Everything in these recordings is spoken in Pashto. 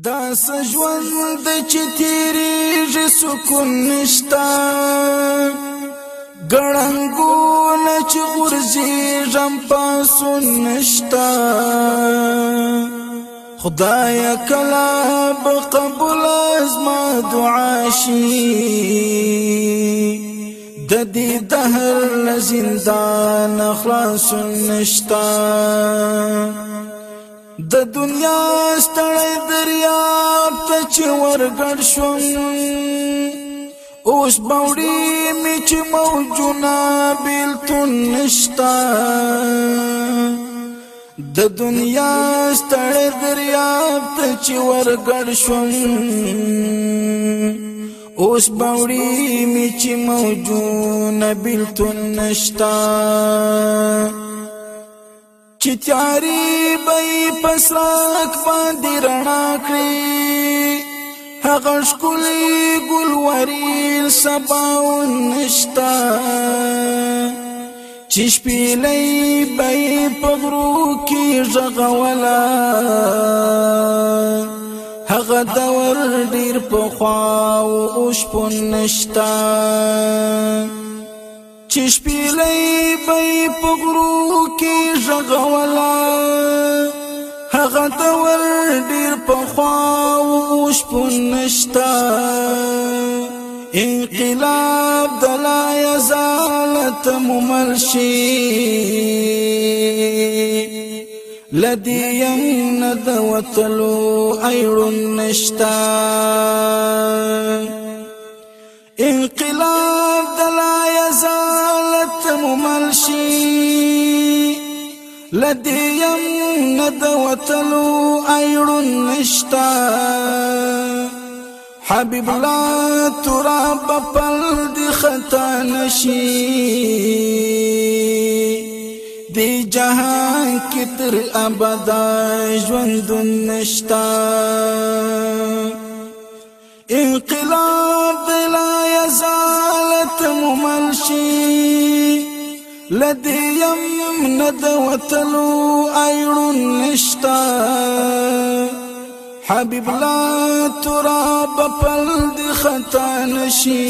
دا سجوند چې تیریږي سکون نشتا ګړنګونه چې غورځېږم پاسون نشتا خدایا کله به قبول زما دعا شي د دې دهر له زندان خلاصون نشتا د دنیا ستړی دریاب ته چې ورګړ شوم اوس باوړي می چې موجونه بیلتون نشتا د دنیا ستړی دریاب ته چې ورګړ شوم اوس باوړي می چې موجونه بیلتون نشتا چې تیاری به پساک باندې رڼا کړی هغه ښکلی ګلورین سباو نشتا چې شپې لې به په غرو کې ژغولا هغه دور ډیر په خوا او شپون نشتا چې شپېلې به په غرو کې ژغولا هغه تور ډیر په خواو شپون نشتا انقلاب د لا یزالت ممرشي لدی یم ند وتلو ایرون نشتا انقلاب لديم ند وتلو ایړون نشتا حبيب لا تراب پل دي خطا نشي دي جهان كتر ابدا جوند نشتا انقلاب لدی یم ند وتلو ایړو نشتا حبيب لا تراب پل دی خطا نشی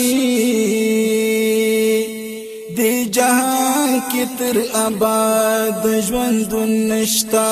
دی جهان کی تر آباد ژوند نشتا